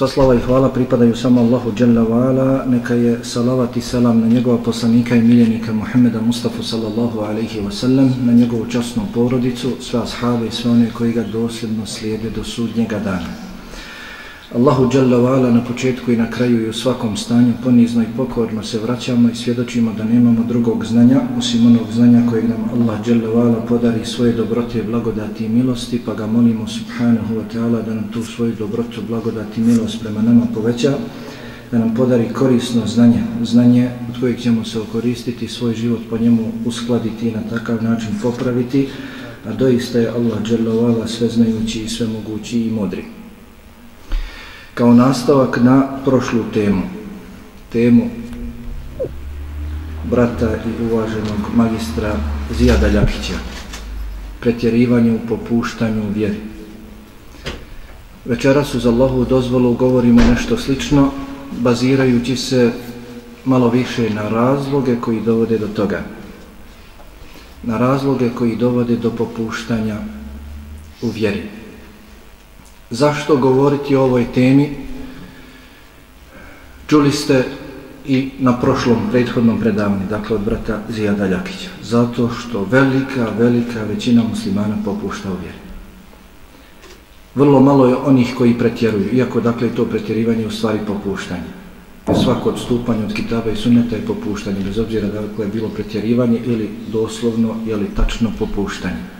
Sva slava i hvala pripadaju samo Allahu Jalla wa'ala, neka je salavat i salam na njegova poslanika i miljenika Muhammeda Mustafa sallallahu alaihi wa sallam, na njegovu časnu porodicu, sve ashave i sve one koji ga dosljedno slijede do sudnjega dana. Allahu Jalla wa'ala na početku i na kraju i u svakom stanju ponizno i pokorno se vraćamo i svjedočimo da nemamo drugog znanja osim onog znanja kojeg nam Allah Jalla wa'ala podari svoje dobrote, blagodati i milosti pa ga molimo subhanahu wa ta'ala da nam tu svoju dobrotu, blagodati i milost prema nama poveća da nam podari korisno znanje, znanje od kojeg ćemo se okoristiti svoj život po njemu uskladiti i na takav način popraviti a doista je Allah Jalla wa'ala sve znajući i sve mogući i modri kao nastavak na prošlu temu, temu brata i uvaženog magistra Zijada Ljakića, pretjerivanje u popuštanju vjeri. Večeras uz Allahu dozvolu govorimo nešto slično, bazirajući se malo više na razloge koji dovode do toga. Na razloge koji dovode do popuštanja u vjeri. Zašto govoriti o ovoj temi? Čuli ste i na prošlom prethodnom predavanju, dakle od brata Zijada Ljakića. Zato što velika, velika većina muslimana popušta u vjeri. Vrlo malo je onih koji pretjeruju, iako dakle to pretjerivanje u stvari popuštanje. Svako odstupanje od kitaba i sunneta je popuštanje, bez obzira da dakle je bilo pretjerivanje ili doslovno ili tačno popuštanje.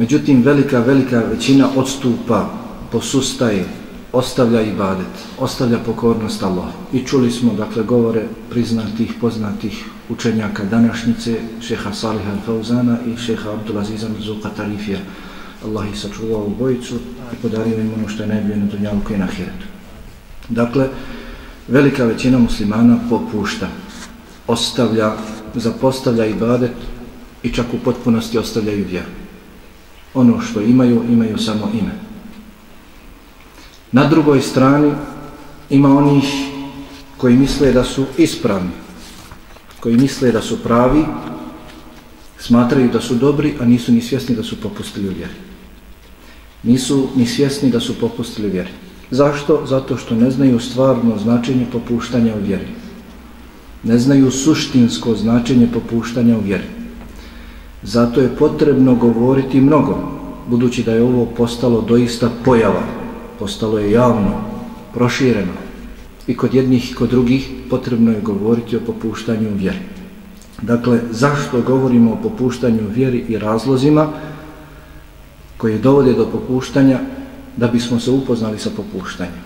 Međutim, velika, velika većina odstupa, posustaje, ostavlja ibadet, ostavlja pokornost Allah. I čuli smo, dakle, govore priznatih, poznatih učenjaka današnjice, šeha Salih al-Fauzana i šeha Abdulaziza Zuka Tarifija. Allah ih sačuvao u bojicu i podario im ono što je najbolje na dunjalku i na hiretu. Dakle, velika većina muslimana popušta, ostavlja, zapostavlja ibadet i čak u potpunosti ostavljaju vjeru ono što imaju, imaju samo ime. Na drugoj strani ima onih koji misle da su ispravni, koji misle da su pravi, smatraju da su dobri, a nisu ni svjesni da su popustili u vjeri. Nisu ni svjesni da su popustili u vjeri. Zašto? Zato što ne znaju stvarno značenje popuštanja u vjeri. Ne znaju suštinsko značenje popuštanja u vjeri. Zato je potrebno govoriti mnogo, budući da je ovo postalo doista pojava, postalo je javno, prošireno. I kod jednih i kod drugih potrebno je govoriti o popuštanju vjeri. Dakle, zašto govorimo o popuštanju vjeri i razlozima koje dovode do popuštanja da bismo se upoznali sa popuštanjem?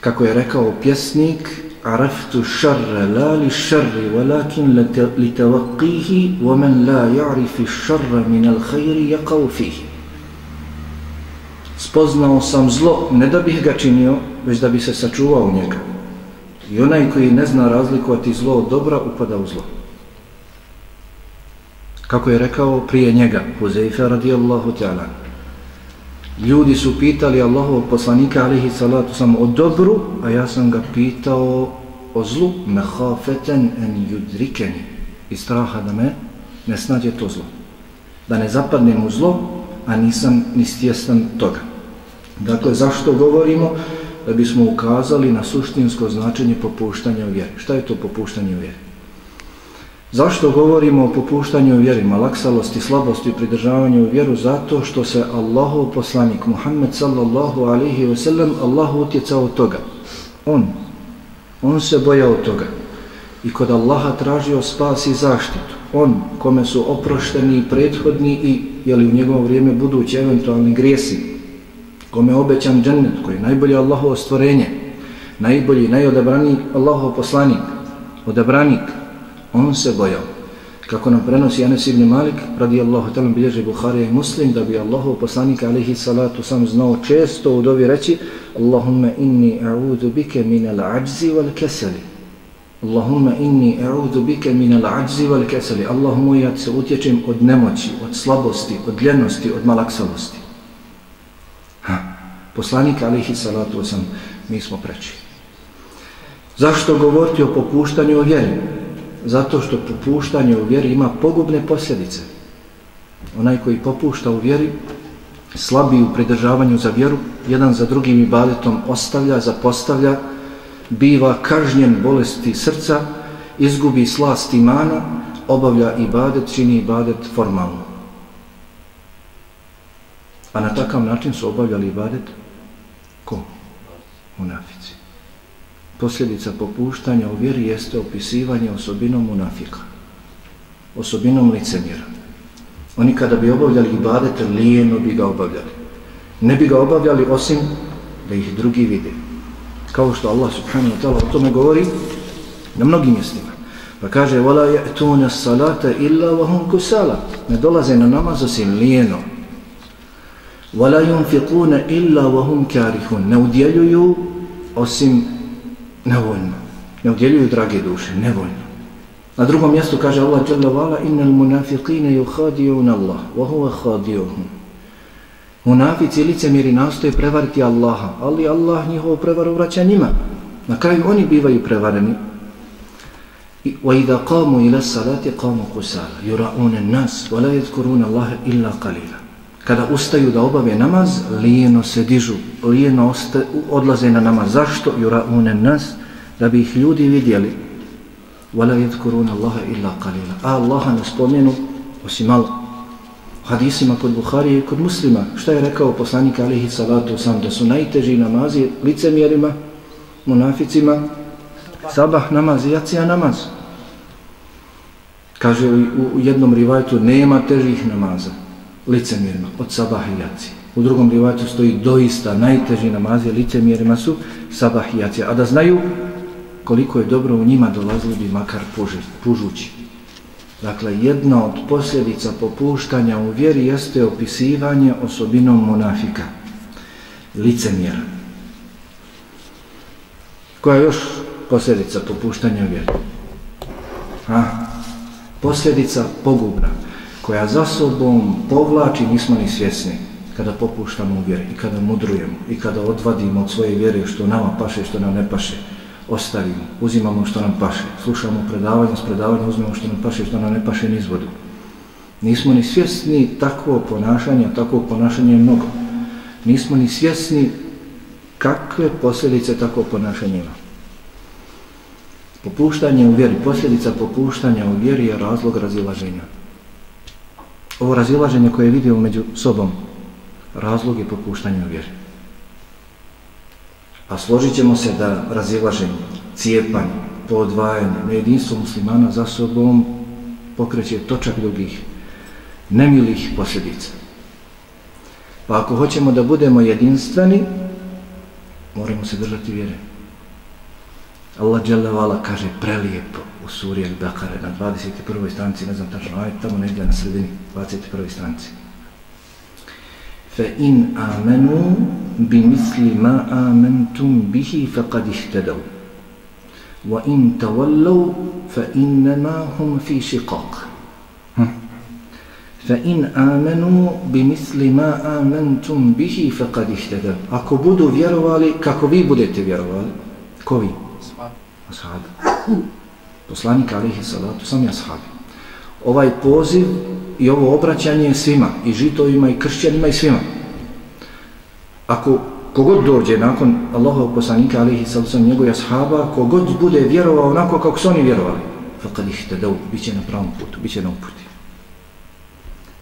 Kako je rekao pjesnik, عرفت الشر لا للشر ولكن لتوقيه ومن لا يعرف الشر من الخير يقو فيه spoznao sam zlo ne da bih ga činio već da bi se sačuvao njega i onaj koji ne zna razlikovati zlo od dobra upada u zlo kako je rekao prije njega Huzeife radijallahu ta'ala Ljudi su pitali Allahovog poslanika alihi salatu sam o dobru, a ja sam ga pitao o zlu mehafeten en judrikeni i straha da me ne snađe to zlo. Da ne zapadnem u zlo, a nisam ni stjestan toga. Dakle, zašto govorimo? Da bismo ukazali na suštinsko značenje popuštanja u vjeri. Šta je to popuštanje u vjeri? Zašto govorimo o popuštanju vjerima, laksalosti, malaksalosti, slabosti i pridržavanju vjeru? Zato što se Allahov poslanik Muhammed sallallahu alihi wasallam Allahu utjecao toga. On, on se bojao toga. I kod Allaha tražio spas i zaštitu. On, kome su oprošteni prethodni i jeli u njegovo vrijeme budući eventualni grijesi, kome je obećan džennet, koji je najbolje Allahovo stvorenje, najbolji, najodabraniji Allahov poslanik, odabranik, on se bojao. Kako nam prenosi Anas ibn Malik, radijallahu ta'ala bilježi Buharija i Muslim, da bi Allahov poslanik alihi salatu sam znao često u dovi reći Allahumma inni a'udhu bike minal ađzi wal-keseli. Allahumma inni a'udhu bike min al-ajzi wal-keseli. Allahumma ja se utječem od nemoći, od slabosti, od ljenosti, od malaksalosti. poslanik alihi salatu sam mi smo preči. Zašto govoriti o popuštanju u vjeri? Zato što popuštanje u vjeri ima pogubne posljedice. Onaj koji popušta u vjeri, slabi u pridržavanju za vjeru, jedan za drugim ibadetom ostavlja, zapostavlja, biva kažnjen bolesti srca, izgubi slast imana, obavlja ibadet, čini ibadet formalno. A na takav način su obavljali ibadet ko? Munafi Posljedica popuštanja u vjeri jeste opisivanje osobinom munafika. Osobinom licemjera. Oni kada bi obavljali ibadet, lijeno bi ga obavljali. Ne bi ga obavljali osim da ih drugi vide. Kao što Allah subhanahu wa ta'ala o tome govori na mnogim mjestima. Pa kaže, وَلَا يَأْتُونَ السَّلَاةَ إِلَّا وَهُمْ كُسَالَ Ne dolaze na namaz osim lijeno. وَلَا يُنْفِقُونَ إِلَّا وَهُمْ كَارِهُونَ Ne udjeljuju osim nevoljno. Ne udjeljuju drage duše, nevoljno. Na drugom mjestu kaže Allah Jalla Vala Innal munafiqine yuhadijun Allah Wa huwa khadijuhum Munafici licemiri nastoje prevariti Allaha Ali Allah njihovo prevaru vraća njima Na kraju oni bivaju prevareni Wa idha qamu ila salati qamu kusala Yura'une nas Wa la yadkuruna Allaha illa qalila kada ustaju da obave namaz, lijeno se dižu, lijeno osta, odlaze na namaz. Zašto? Jura unen nas, da bi ih ljudi vidjeli. Vala jed korun Allaha illa kalila. A Allaha ne spomenu, osim malo. Hadisima kod Buhari i kod muslima. Šta je rekao poslanik Alihi Salatu sam, da su najteži namazi licemjerima, munaficima, sabah namaz i jacija namaz. Kaže u jednom rivajtu, nema težih namaza licemjerima od sabah i jaci. U drugom rivajtu stoji doista najteži namazi licemjerima su sabah i jaci. A da znaju koliko je dobro u njima dolazili bi makar pužući. Dakle, jedna od posljedica popuštanja u vjeri jeste opisivanje osobinom monafika, licemjera. Koja je još posljedica popuštanja u vjeri? Ha? Posljedica pogubna, koja za sobom povlači, nismo ni svjesni, kada popuštamo u vjeri i kada mudrujemo i kada odvadimo od svoje vjere što nama paše, što nam ne paše ostavimo, uzimamo što nam paše, slušamo predavanje, s predavanja uzmemo što nam paše, što nam ne paše ni izvodu. Nismo ni svjesni takvo ponašanje, takvo ponašanje je mnogo. Nismo ni svjesni kakve posljedice takvo ponašanje ima. Popuštanje u vjeri, posljedica popuštanja u vjeri je razlog razilaženja. Ovo razilaženje koje vidio među sobom, razlog je popuštanje u vjeri. A složit ćemo se da razilaženje, cijepanje, podvajanje, nejedinstvo muslimana za sobom pokreće točak drugih nemilih posljedica. Pa ako hoćemo da budemo jedinstveni, moramo se držati vjere. Allah dželle kaže prelijepo u suri Al-Baqara na 21. stranici, ne znam tačno, aj tamo negdje na sredini 21. stranici. فإن آمنوا بمثل ما آمنتم به فقد اهتدوا وإن تولوا فإنما هم في شقاق فإن آمنوا بمثل ما آمنتم به فقد اهتدوا Ako budu vjerovali, kako vi budete vjerovali? Ko vi? Ashabi. Poslanik alihi salatu, sam je ashabi. Ovaj poziv i ovo obraćanje je svima, i žitovima, i kršćanima, i svima. Ako kogod dođe nakon Allahov poslanika, alihi salatu sam njegovih ashaba, kogod bude vjerovao onako kako su oni vjerovali, faqad ih tadav, bit će na pravom putu, bit će na uputi.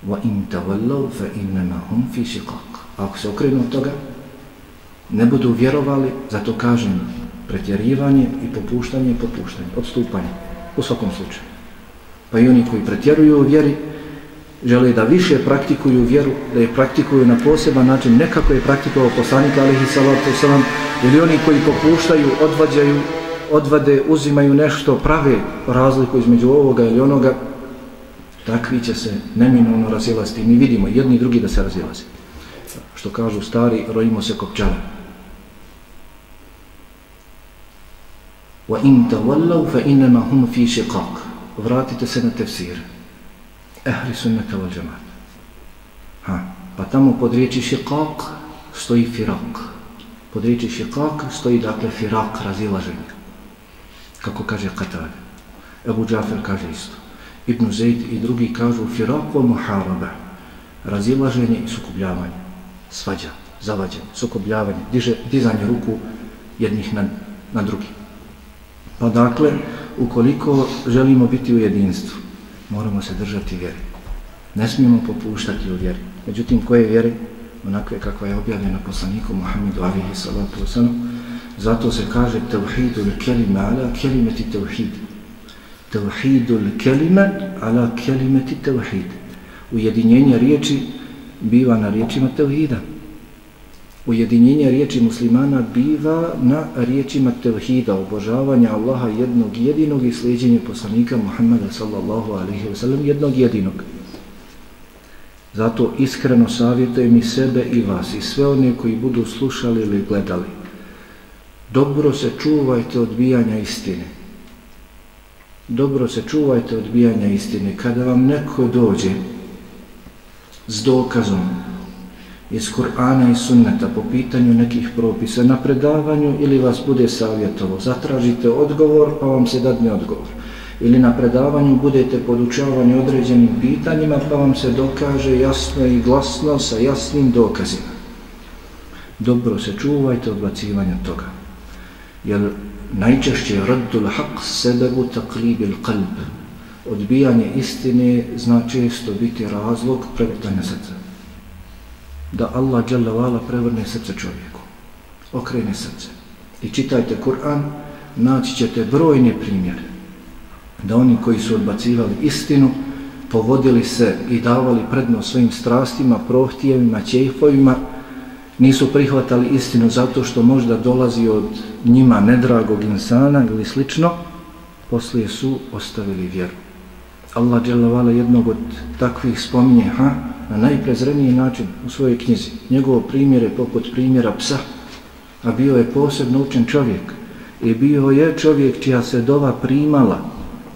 Wa in tavallav, fa innama hum fi shiqaq. Ako se okrenu od toga, ne budu vjerovali, zato kažem, pretjerivanje i popuštanje, popuštanje, odstupanje, u svakom slučaju. Pa i oni koji pretjeruju u vjeri, žele da više praktikuju vjeru, da je praktikuju na poseban način, nekako je praktikovao poslanik alihi salatu salam, ili oni koji popuštaju, odvađaju, odvade, uzimaju nešto, prave razliku između ovoga ili onoga, takvi će se neminovno razilaziti. Mi vidimo jedni i drugi da se razilaze. Što kažu stari, rojimo se kopčanom. Wa in فَإِنَّمَا هُمْ فِي شِقَاق vratite se na tefsir. Ehli sunnata wal džemat. Ha. Pa tamo pod riječi šiqaq stoji firak. Pod riječi šikak stoji dakle firak razilaženja. Kako kaže Qatar. Ebu Džafer kaže isto. Ibn Zaid i drugi kažu firak firaku muharaba. Razilaženje i sukubljavanje. Svađa, zavađanje, sukubljavanje, diže, dizanje ruku jednih na, na drugih. Pa dakle, ukoliko želimo biti u jedinstvu, moramo se držati vjeri. Ne smijemo popuštati u vjeri. Međutim, koje vjere? Onakve kakva je objavljena poslaniku Muhammedu alihi salatu wasalam. Zato se kaže tevhidul kelime ala kelimeti tevhid. Tevhidul kelime ala kelimeti tevhid. Ujedinjenje riječi biva na riječima tevhida. Ujedinjenje riječi muslimana biva na riječima tevhida, obožavanja Allaha jednog jedinog i sljeđenje poslanika Muhammada sallallahu alaihi wa sallam jednog jedinog. Zato iskreno savjetujem i sebe i vas i sve one koji budu slušali ili gledali. Dobro se čuvajte odbijanja istine. Dobro se čuvajte odbijanja istine. Kada vam neko dođe s dokazom iz Kur'ana i sunneta po pitanju nekih propisa na predavanju ili vas bude savjetovo, zatražite odgovor pa vam se dadne odgovor ili na predavanju budete podučavani određenim pitanjima pa vam se dokaže jasno i glasno sa jasnim dokazima. Dobro se čuvajte odbacivanja toga. Jer najčešće raddul haq sebebu taklibil qalb. Odbijanje istine zna često biti razlog prevrtanja srca. Da Allah dželavala prevrne srce čovjeku. Okrene srce. I čitajte Kur'an, naći ćete brojne primjere da oni koji su odbacivali istinu, povodili se i davali prednost svojim strastima, prohtijevima, ćejfovima, nisu prihvatali istinu zato što možda dolazi od njima nedragog insana ili slično, poslije su ostavili vjeru. Allah dželavala jednog od takvih spominje ha, na najprezreniji način u svojoj knjizi. Njegovo primjer je poput primjera psa, a bio je posebno učen čovjek. I bio je čovjek čija se dova primala,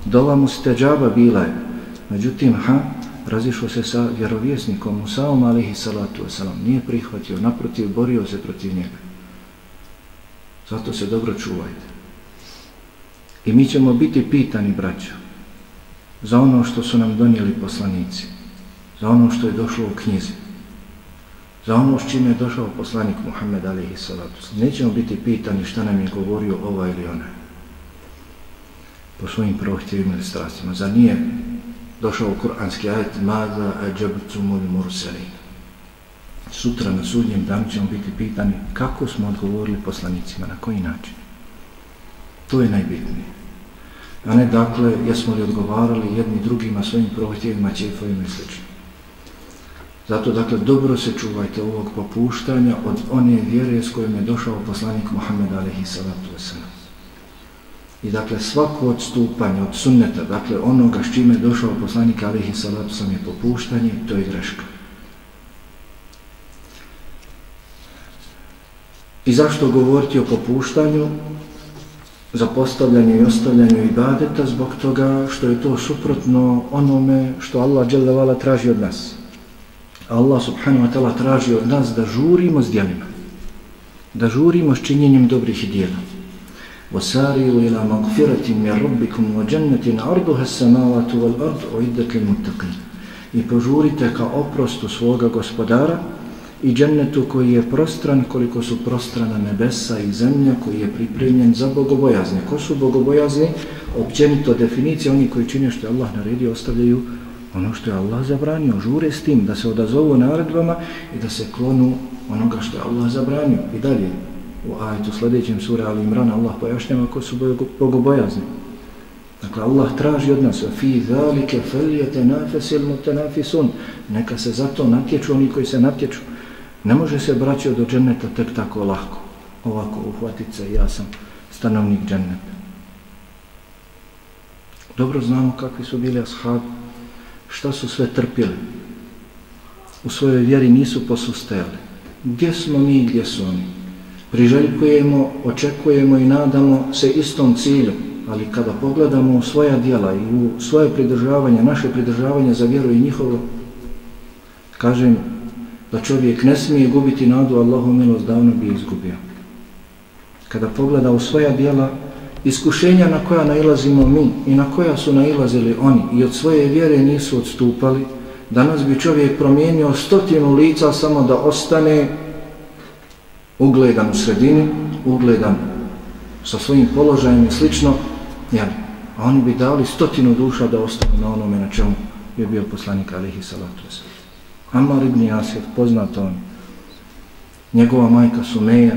Dova mu steđaba bila je. Međutim, ha, razišao se sa vjerovjesnikom Musaom alihi salatu wasalam. Nije prihvatio, naprotiv, borio se protiv njega. Zato se dobro čuvajte. I mi ćemo biti pitani, braćo, za ono što su nam donijeli poslanici, za ono što je došlo u knjizi, za ono s čime je došao poslanik Muhammed alihi salatu. Nećemo biti pitani šta nam je govorio ova ili ona po svojim prohtjevima ili strastima. Za nije došao u kuranski ajet Mada ađabcu moli murselin. Sutra na sudnjem danu ćemo biti pitani kako smo odgovorili poslanicima, na koji način. To je najbitnije. A ne dakle, jesmo li odgovarali jedni drugima svojim prohtjevima, čefovima i sl. Zato, dakle, dobro se čuvajte ovog popuštanja od one vjere s kojom je došao poslanik Muhammed alaihi salatu wasalam. I dakle svako odstupanje od sunneta, dakle onoga s čime je došao poslanik Alihi Salatu sam je popuštanje, to je greška. I zašto govoriti o popuštanju? Za postavljanje i ostavljanje ibadeta zbog toga što je to suprotno onome što Allah dželevala traži od nas. Allah subhanahu wa ta'ala traži od nas da žurimo s djelima. Da žurimo s činjenjem dobrih djela. وسارعوا إلى مغفرة من ربكم وجنة عرضها السماوات والأرض أعدت للمتقين i požurite ka oprostu svoga gospodara i džennetu koji je prostran koliko su prostrana nebesa i zemlja koji je pripremljen za bogobojazne. Ko su bogobojazni? Općenito definicija oni koji čine što je Allah naredio ostavljaju ono što je Allah zabranio. Žure s tim da se odazovu naredbama i da se klonu onoga što je Allah zabranio. I dalje u ajetu sljedećem sura Ali Imran Allah pojašnjava ko su bogobojazni. Dakle, Allah traži od nas fi zalike feljete nafesil mutenafisun. Neka se zato natječu oni koji se natječu. Ne može se braći do dženeta tek tako lahko. Ovako uhvatit se, ja sam stanovnik dženeta. Dobro znamo kakvi su bili ashabi, šta su sve trpili. U svojoj vjeri nisu posustajali. Gdje smo mi, gdje su oni? priželjkujemo, očekujemo i nadamo se istom cilju, ali kada pogledamo u svoja dijela i u svoje pridržavanje, naše pridržavanje za vjeru i njihovo, kažem, da čovjek ne smije gubiti nadu Allahu milost davno bi izgubio. Kada pogleda u svoja dijela, iskušenja na koja nailazimo mi i na koja su nailazili oni i od svoje vjere nisu odstupali, danas bi čovjek promijenio stotinu lica samo da ostane ugledan u sredini, ugledan sa svojim položajem i slično, jel? a oni bi dali stotinu duša da ostane na onome na čemu je bio poslanik alihi salatu wasalam. Ammar ibn Jasir, poznat on, njegova majka Sumeja,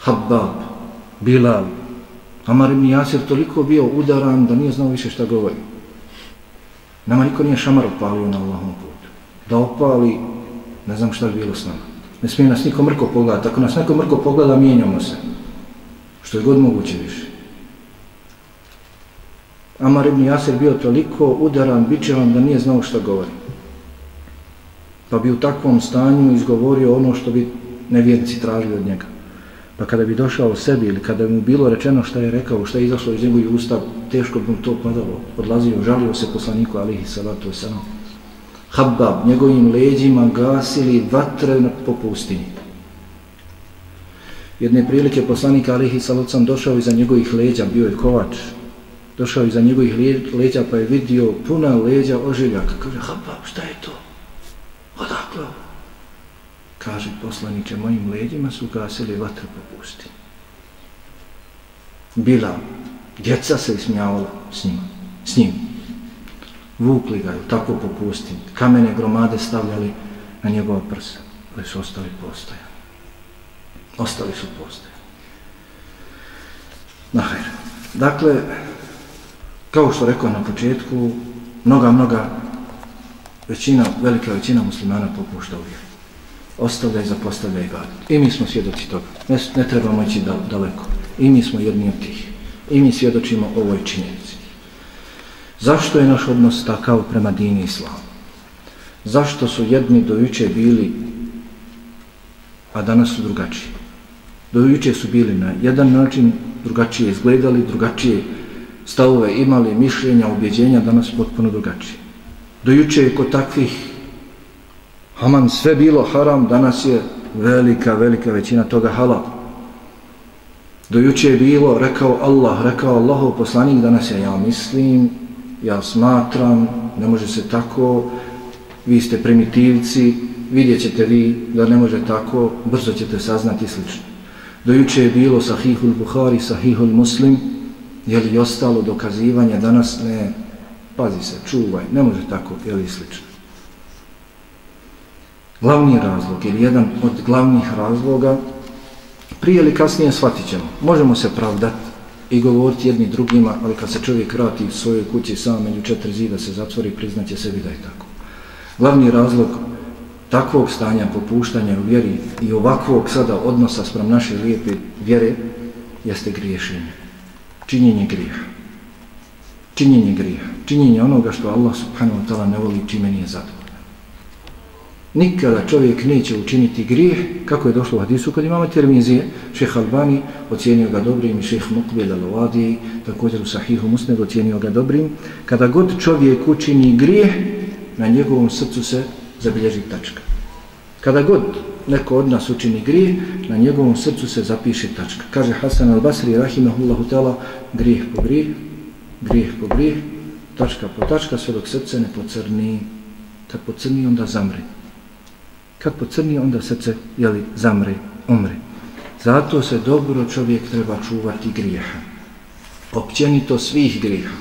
Habbab, Bilal, Amar ibn Jasir toliko bio udaran da nije znao više šta govori. Nama niko nije šamar opalio na Allahom putu. Da opali, ne znam šta bi bilo s nama. Ne smije nas niko mrko pogledati. Ako nas neko mrko pogleda, mijenjamo se. Što je god moguće više. Amar ibn Jasir bio toliko udaran, bićevan da nije znao šta govori. Pa bi u takvom stanju izgovorio ono što bi nevjernici tražili od njega. Pa kada bi došao sebi ili kada bi mu bilo rečeno šta je rekao, šta je izašlo iz njegovih usta, teško bi mu to padalo. Odlazio, žalio se poslaniku alihi salatu wasalam. Habbab, njegovim leđima gasili vatre po pustinji. Jedne prilike poslanik alihi salatu wasalam došao iza njegovih leđa, bio je kovač, došao iza njegovih leđa pa je vidio puna leđa ožiljaka. Kaže, Habab, šta je to? Odakle? Kaže, poslaniče, mojim leđima su gasili vatru po pustinji. Bila, djeca se ismijavala s njima, s njim. Vukli ga je tako po pustinji, kamene gromade stavljali na njegova prsa, ali su ostali postojani. Ostali su postojani. Nahajr. Dakle, kao što rekao na početku, mnoga, mnoga većina, velika većina muslimana popušta u vjeru. Ostavlja i zapostavlja i. I mi smo svjedoci toga. Ne, ne trebamo ići da, daleko. I mi smo jedni od tih. I mi svjedočimo ovoj činjenici. Zašto je naš odnos takav prema dini islamu? Zašto su jedni dojuče bili, a danas su drugačiji? Dojuče su bili na jedan način, drugačije izgledali, drugačije stavove imali, mišljenja, objeđenja, danas potpuno drugačije. Dojuče je kod takvih Haman sve bilo haram, danas je velika, velika većina toga halal. Dojuče je bilo, rekao Allah, rekao Allahov poslanik, danas je ja mislim, ja smatram, ne može se tako, vi ste primitivci, vidjet ćete vi da ne može tako, brzo ćete saznati slično. Dojuče je bilo sahihul Buhari, sahihul Muslim, je li ostalo dokazivanje danas ne, pazi se, čuvaj, ne može tako, je li slično. Glavni razlog, ili jedan od glavnih razloga, prije ili kasnije shvatit ćemo. Možemo se pravdati i govoriti jedni drugima, ali kad se čovjek vrati u svojoj kući sam među četiri zida se zatvori, priznaće sebi da je tako. Glavni razlog takvog stanja popuštanja u vjeri i ovakvog sada odnosa sprem naše lijepe vjere jeste griješenje činjenje grijeha. Činjenje grijeha. Činjenje onoga što Allah subhanahu wa ta'ala ne voli čime nije zadovoljno. Nikada čovjek neće učiniti grijeh, kako je došlo u hadisu kod imama termizije, šeh Albani ocijenio ga dobrim i šeha Mukbil al-Wadi, također u sahihu Musned ocijenio ga dobrim. Kada god čovjek učini grijeh, na njegovom srcu se zabilježi tačka. Kada god neko od nas učini grije, na njegovom srcu se zapiše tačka. Kaže Hasan al-Basri, rahimahullahu ta'ala, grijeh po grijeh, grijeh po grijeh, tačka po tačka, sve dok srce ne pocrni. Kad pocrni, onda zamre. Kad pocrni, onda srce, jeli, zamre, umre. Zato se dobro čovjek treba čuvati grijeha. Općenito svih grijeha.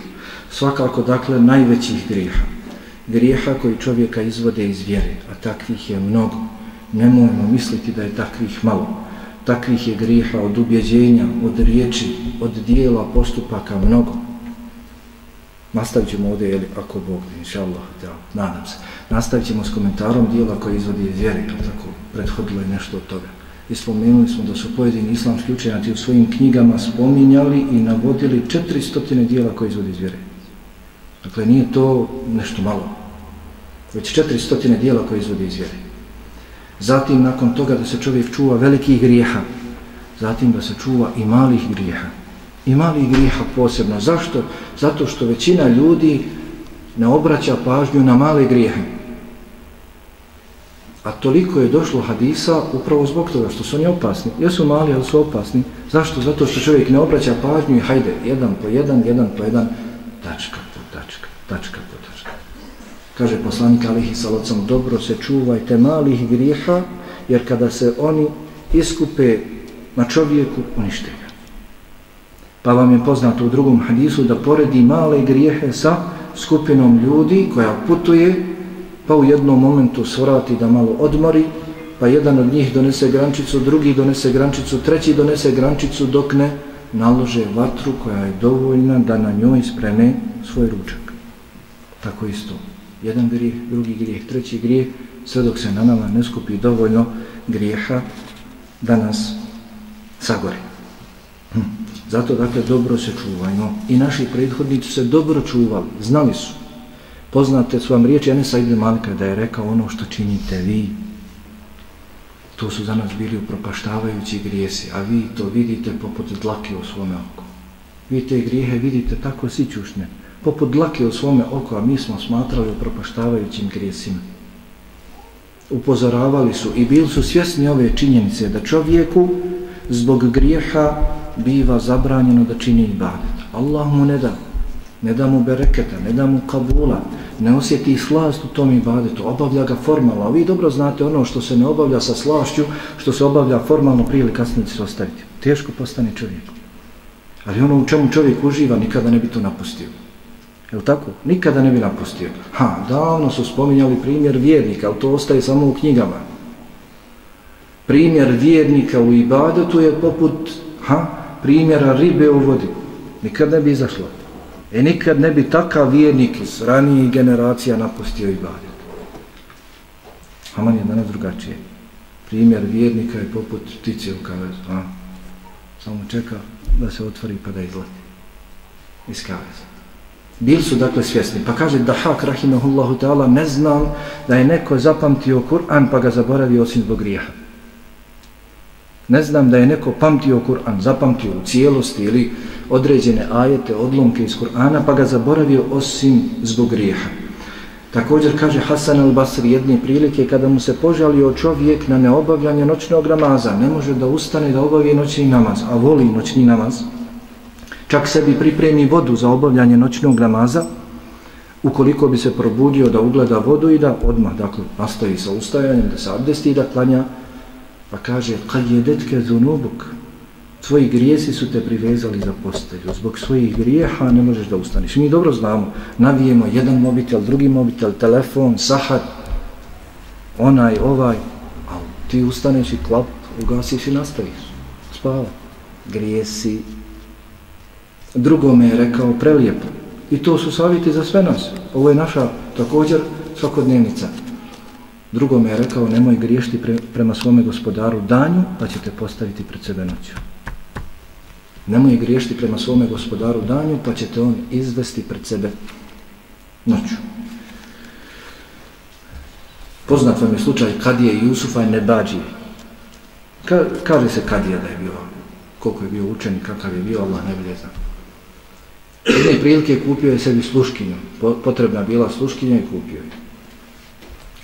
Svakako, dakle, najvećih grijeha. Grijeha koji čovjeka izvode iz vjere, a takvih je mnogo nemojmo misliti da je takvih malo. Takvih je grijeha od ubjeđenja, od riječi, od dijela, postupaka mnogo. Nastavit ćemo ovdje, jeli, ako Bog, inša Allah, da, nadam se. Nastavit ćemo s komentarom dijela koje izvodi iz vjere, tako prethodilo je nešto od toga. I spomenuli smo da su pojedini islamski učenjati u svojim knjigama spominjali i navodili 400 dijela koje izvodi iz vjeri. Dakle, nije to nešto malo, već 400 dijela koje izvodi iz vjeri. Zatim nakon toga da se čovjek čuva velikih grijeha. Zatim da se čuva i malih grijeha. I mali griha posebno. Zašto? Zato što većina ljudi ne obraća pažnju na male grijehe. A toliko je došlo hadisa upravo zbog toga što su oni opasni. Jesu mali, ali su opasni. Zašto? Zato što čovjek ne obraća pažnju i hajde, jedan po jedan, jedan po jedan, tačka po tačka, tačka po tačka. Kaže poslanik Alihi Salocom, dobro se čuvajte malih grijeha, jer kada se oni iskupe na čovjeku, unište. Pa vam je poznato u drugom hadisu da poredi male grijehe sa skupinom ljudi koja putuje pa u jednom momentu svrati da malo odmori, pa jedan od njih donese grančicu, drugi donese grančicu, treći donese grančicu dok ne nalože vatru koja je dovoljna da na njoj spreme svoj ručak. Tako isto. Jedan grijeh, drugi grijeh, treći grijeh, sve dok se na nama ne skupi dovoljno grijeha da nas sagore. Zato, dakle, dobro se čuvajmo. I naši prethodnici se dobro čuvali, znali su Poznate su vam riječi Anesa ibn Malika da je rekao ono što činite vi. To su za nas bili upropaštavajući grijesi, a vi to vidite poput dlake u svome oku. Vi te grijehe vidite tako sićušne, poput dlake u svome oku, a mi smo smatrali upropaštavajućim grijesima. Upozoravali su i bili su svjesni ove činjenice da čovjeku zbog grijeha biva zabranjeno da čini ibadet. Allah mu ne da ne da mu bereketa, ne da mu kabula, ne osjeti slast u tom ibadetu, obavlja ga formalno. A vi dobro znate ono što se ne obavlja sa slašću, što se obavlja formalno prije ili kasnije će se ostaviti. Teško postane čovjek. Ali ono u čemu čovjek uživa nikada ne bi to napustio. Je li tako? Nikada ne bi napustio. Ha, davno su spominjali primjer vjernika, ali to ostaje samo u knjigama. Primjer vjernika u ibadetu je poput ha, primjera ribe u vodi. Nikad ne bi izašlo. E nikad ne bi takav vjernik iz ranijih generacija napustio i badet. Haman je danas drugačije. Primjer vjernika je poput ptice u kavezu. A? Samo čeka da se otvori pa da izleti. Iz kaveza. Bili su dakle svjesni. Pa kaže da hak rahimahullahu ta'ala ne znam da je neko zapamtio Kur'an pa ga zaboravio osim zbog grijeha. Ne znam da je neko pamtio Kur'an, zapamtio u cijelosti ili određene ajete, odlomke iz Kur'ana, pa ga zaboravio osim zbog grijeha. Također kaže Hasan al-Basri jedne prilike kada mu se požalio čovjek na neobavljanje noćnog namaza, ne može da ustane da obavi noćni namaz, a voli noćni namaz, čak sebi pripremi vodu za obavljanje noćnog namaza, ukoliko bi se probudio da ugleda vodu i da odmah, dakle, nastavi sa ustajanjem, da se abdesti i da klanja, pa kaže, kad je detke zunubuk, tvoji grijesi su te privezali za postelju. Zbog svojih grijeha ne možeš da ustaniš. Mi dobro znamo, navijemo jedan mobitel, drugi mobitel, telefon, sahat, onaj, ovaj, a ti ustaneš i klap, ugasiš i nastaviš. Spava. Grijesi. Drugome je rekao prelijepo. I to su savjeti za sve nas. Ovo je naša također svakodnevnica. Drugome je rekao, nemoj griješiti pre, prema svome gospodaru danju, pa će te postaviti pred sebe noću. Nemoj griješiti prema svome gospodaru danju, pa će te on izvesti pred sebe noću. Poznat vam je slučaj Kadije Jusufa i Nebađije. Ka, kaže se Kadija da je bio, koliko je bio učen, kakav je bio, Allah ne bilje zna. Jedne prilike kupio je sebi sluškinju, potrebna bila sluškinja i kupio je.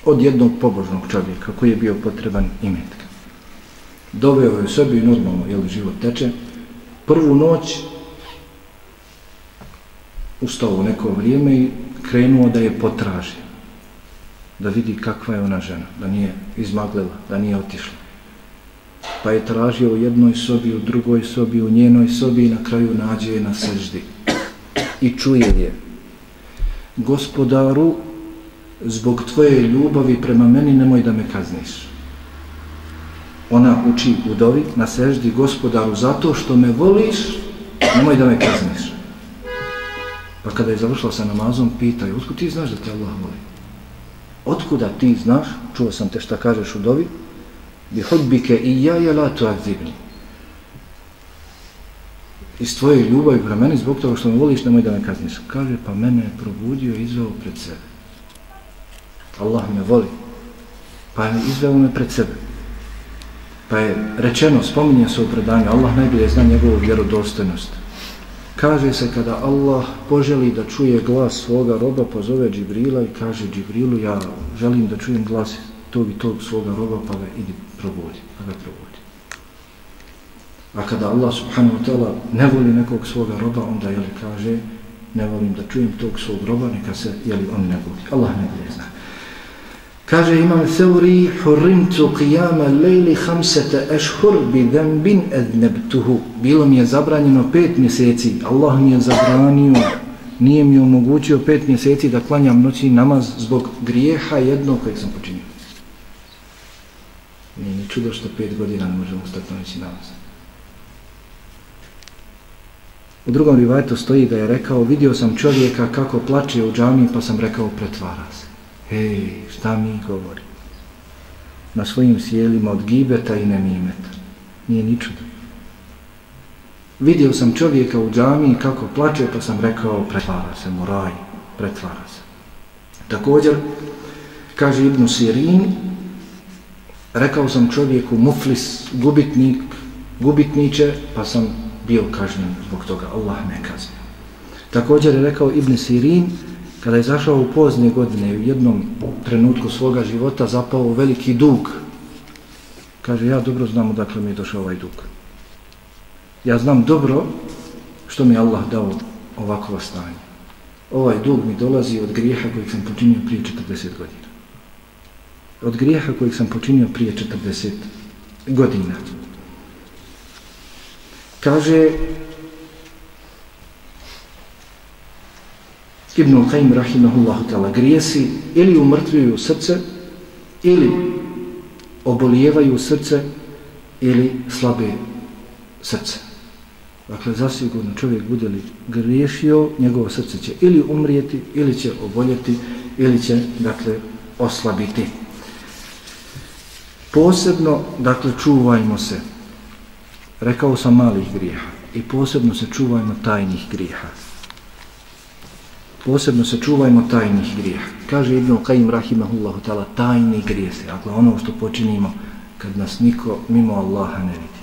Od jednog pobožnog čovjeka koji je bio potreban imetka. Doveo je sebi normalno, jel život teče, prvu noć ustao u neko vrijeme i krenuo da je potraži. Da vidi kakva je ona žena, da nije izmaglila, da nije otišla. Pa je tražio u jednoj sobi, u drugoj sobi, u njenoj sobi i na kraju nađe je na seždi. I čuje je. Gospodaru, zbog tvoje ljubavi prema meni nemoj da me kazniš ona uči u dovi na seždi gospodaru zato što me voliš, nemoj da me kazniš. Pa kada je završila sa namazom, pita je, otkud ti znaš da te Allah voli? Otkuda ti znaš, čuo sam te šta kažeš u dovi, bi hodbike i ja je la tu akzibni. Iz tvoje ljubavi pre meni, zbog toga što me voliš, nemoj da me kazniš. Kaže, pa mene je probudio i izveo pred sebe. Allah me voli, pa je izveo me pred sebe. Pa je rečeno, spominje se u predanju, Allah najbolje zna njegovu vjerodostojnost. Kaže se kada Allah poželi da čuje glas svoga roba, pozove Džibrila i kaže Džibrilu, ja želim da čujem glas tog i tog svoga roba, pa ga idi probudi, pa ga probudi. A kada Allah subhanahu wa ta'ala ne voli nekog svoga roba, onda jeli kaže, ne volim da čujem tog svog roba, neka se, jeli on ne voli. Allah ne zna. Kaže imam Theuri, hurrimtu qiyama lejli hamsete ešhur bi dembin ednebtuhu. Bilo mi je zabranjeno pet mjeseci. Allah mi je zabranio, nije mi omogućio pet mjeseci da klanjam noći namaz zbog grijeha jednog kojeg sam počinio. Nije ni čudo što pet godina ne možemo ustati noći namaz. U drugom rivajtu stoji da je rekao, vidio sam čovjeka kako plače u džami, pa sam rekao, pretvara se. Hej, šta mi govori? Na svojim sjelima od gibeta i nemimeta. Nije ničudo. Vidio sam čovjeka u džami kako plače, pa sam rekao, pretvara se, moraj, pretvara se. Također, kaže Ibn Sirin, rekao sam čovjeku, muflis, gubitnik, gubitniče, pa sam bio kažnjen zbog toga, Allah ne kaznio. Također je rekao Ibn Sirin, kada je zašao u pozne godine, u jednom trenutku svoga života, zapao u veliki dug. Kaže, ja dobro znam odakle mi je došao ovaj dug. Ja znam dobro što mi Allah dao ovakvo stanje. Ovaj dug mi dolazi od grijeha kojeg sam počinio prije 40 godina. Od grijeha kojeg sam počinio prije 40 godina. Kaže Ibn Qaim rahimahullahu ta'ala grijesi ili umrtvuju srce ili obolijevaju srce ili slabe srce. Dakle, zasigurno čovjek bude li griješio, njegovo srce će ili umrijeti, ili će oboljeti, ili će, dakle, oslabiti. Posebno, dakle, čuvajmo se. Rekao sam malih grijeha. I posebno se čuvajmo tajnih grijeha posebno se čuvajmo tajnih grijeha. Kaže Ibn Qayyim rahimahullahu ta'ala tajni grijese, ako ono što počinimo kad nas niko mimo Allaha ne vidi.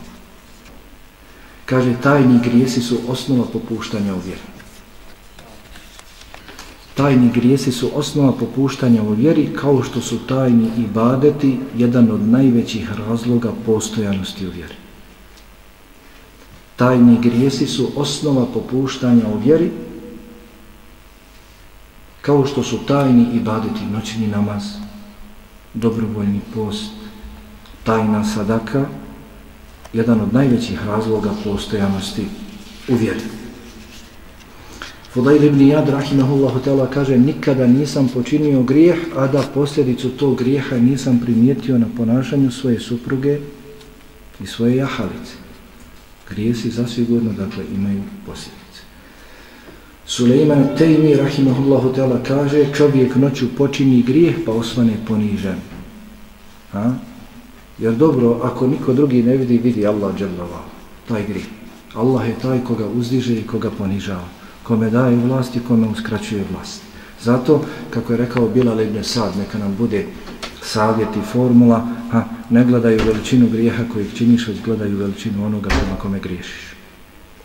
Kaže tajni grijesi su osnova popuštanja u vjeri. Tajni grijesi su osnova popuštanja u vjeri kao što su tajni ibadeti jedan od najvećih razloga postojanosti u vjeri. Tajni grijesi su osnova popuštanja u vjeri kao što su tajni ibadeti, noćni namaz, dobrovoljni post, tajna sadaka, jedan od najvećih razloga postojanosti u vjeri. Fudajl ibn Jad, rahimahullahu ta'ala, kaže nikada nisam počinio grijeh, a da posljedicu tog grijeha nisam primijetio na ponašanju svoje supruge i svoje jahalice. Grijesi zasigurno, dakle, imaju posljedicu. Suleiman Tejmi, rahimahullahu ta'ala, kaže čovjek noću počini grijeh pa osvane ponižen. Ha? Jer dobro, ako niko drugi ne vidi, vidi Allah dželjava, taj grijeh. Allah je taj koga uzdiže i koga ponižava. Kome daje vlast i kome uskraćuje vlast. Zato, kako je rekao Bilal ibn Sad, neka nam bude savjet i formula, ha, ne gledaju veličinu grijeha kojeg činiš, već gledaju veličinu onoga prema kome griješiš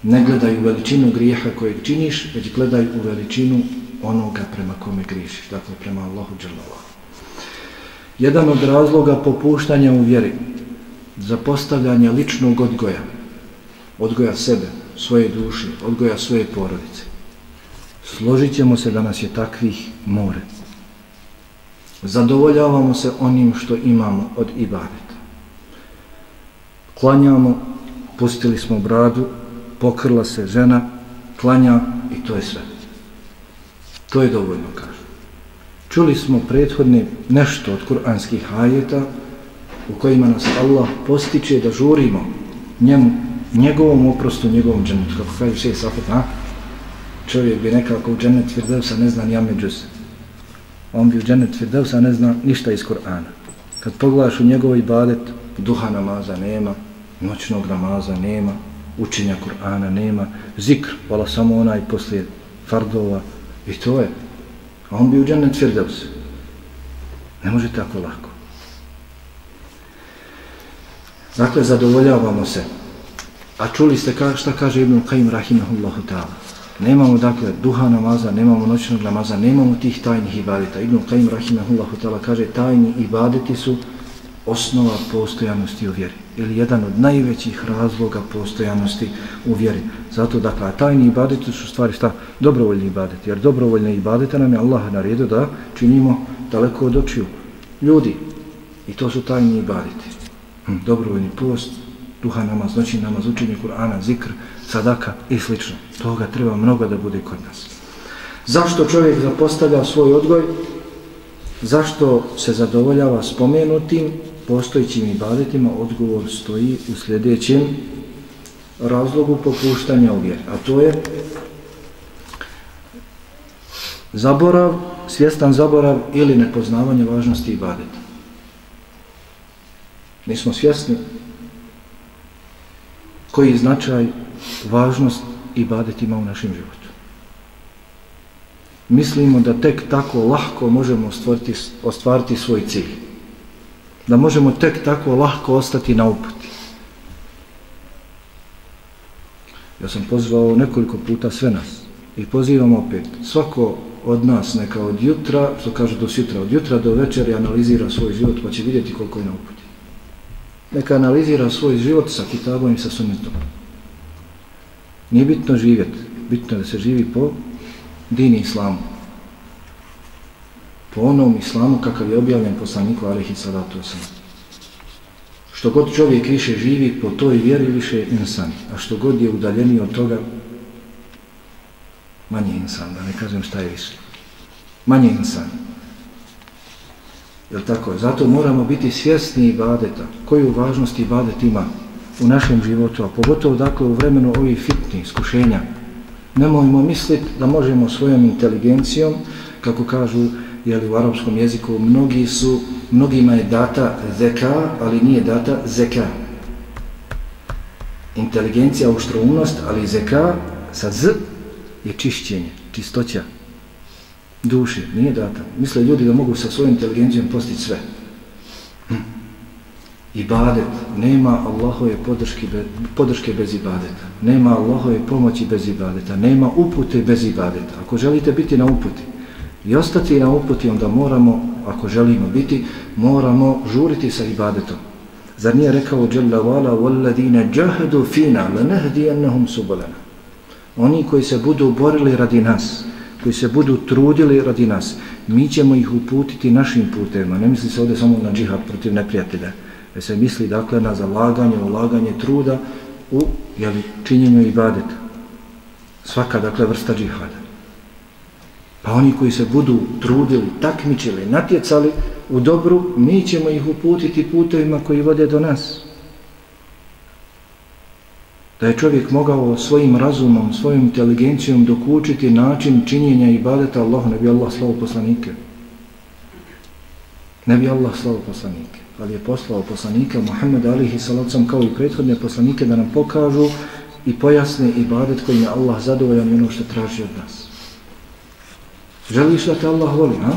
ne gledaju veličinu grijeha kojeg činiš, već gledaju u veličinu onoga prema kome griješiš, dakle prema Allahu Đerlova. Jedan od razloga popuštanja u vjeri, zapostavljanja ličnog odgoja, odgoja sebe, svoje duše, odgoja svoje porodice. Složit se da nas je takvih more. Zadovoljavamo se onim što imamo od ibadeta. Klanjamo, pustili smo bradu, pokrla se žena, klanja i to je sve. To je dovoljno, kaže. Čuli smo prethodne nešto od kuranskih ajeta u kojima nas Allah postiče da žurimo njemu, njegovom oprostu, njegovom dženetu. Kako kaže še safet, a? Čovjek bi nekako u dženet Firdevsa ne zna ni ameđus. On bi u dženet Firdevsa ne zna ništa iz Kur'ana. Kad pogledaš u njegovoj badet, duha namaza nema, noćnog namaza nema, učenja Kur'ana nema, zikr, vala samo onaj poslije fardova, i to je. A on bi u džennet Firdevs. Ne može tako lako. Dakle, zadovoljavamo se. A čuli ste ka, šta kaže Ibn Qaim Rahimahullahu ta'ala. Nemamo dakle duha namaza, nemamo noćnog namaza, nemamo tih tajnih ibadeta. Ibn Qaim rahimahullahu ta'ala kaže tajni ibadeti su osnova postojanosti u vjeri. Ili jedan od najvećih razloga postojanosti u vjeri. Zato dakle, tajni ibadeti su stvari šta? Dobrovoljni ibadeti. Jer dobrovoljne ibadete nam je Allah naredio da činimo daleko od očiju. Ljudi. I to su tajni ibadeti. Hm, dobrovoljni post, duha namaz, noći namaz, učenje Kur'ana, zikr, sadaka i slično. Toga treba mnogo da bude kod nas. Zašto čovjek zapostavlja svoj odgoj? Zašto se zadovoljava spomenutim postojićim ibadetima? Odgovor stoji u sljedećem razlogu popuštanja u vjer, A to je zaborav, svjestan zaborav ili nepoznavanje važnosti ibadeta. Mi smo svjesni koji značaj, važnost ibadet ima u našem životu. Mislimo da tek tako lahko možemo ostvariti, ostvariti svoj cilj. Da možemo tek tako lahko ostati na uputi. Ja sam pozvao nekoliko puta sve nas i pozivam opet. Svako od nas neka od jutra, što kaže do sutra, od jutra do večeri analizira svoj život pa će vidjeti koliko je na uputi neka analizira svoj život sa kitabom i sa sunnetom. Nije bitno živjeti, bitno da se živi po dini islamu. Po onom islamu kakav je objavljen poslaniku alihi salatu osam. Što god čovjek više živi po toj vjeri više insan, a što god je udaljeniji od toga manje insan, da ne kažem šta je više. Manje insan. Jel tako? Zato moramo biti svjesni ibadeta. Koju važnost ibadet ima u našem životu, a pogotovo dakle u vremenu ovih fitni, iskušenja. Nemojmo misliti da možemo svojom inteligencijom, kako kažu jeli, u arapskom jeziku, mnogi su, mnogima je data zeka, ali nije data zeka. Inteligencija, uštroumnost, ali zeka sa z je čišćenje, čistoća duše, nije data. Misle ljudi da mogu sa svojom inteligencijom postići sve. Hm. Ibadet, nema Allahove podrške, be, podrške bez ibadeta. Nema Allahove pomoći bez ibadeta. Nema upute bez ibadeta. Ako želite biti na uputi i ostati na uputi, onda moramo, ako želimo biti, moramo žuriti sa ibadetom. Zar nije rekao Jalla wala walladine jahadu fina lanahdiyanahum subulana. Oni koji se budu borili radi nas, koji se budu trudili radi nas, mi ćemo ih uputiti našim putevima. Ne misli se ovdje samo na džihad protiv neprijatelja, već se misli dakle na zalaganje, ulaganje truda u jeli, činjenju ibadeta. Svaka dakle vrsta džihada. A oni koji se budu trudili, takmičili, natjecali u dobru, mi ćemo ih uputiti putevima koji vode do nas da je čovjek mogao svojim razumom, svojom inteligencijom dokučiti način činjenja ibadeta Allah, ne bi Allah slavo poslanike. Ne bi Allah slavo poslanike, ali je poslao poslanika Muhammed alihi salacom kao i prethodne poslanike da nam pokažu i pojasne ibadet kojim je Allah zadovoljan i ono što traži od nas. Želiš da te Allah voli, a?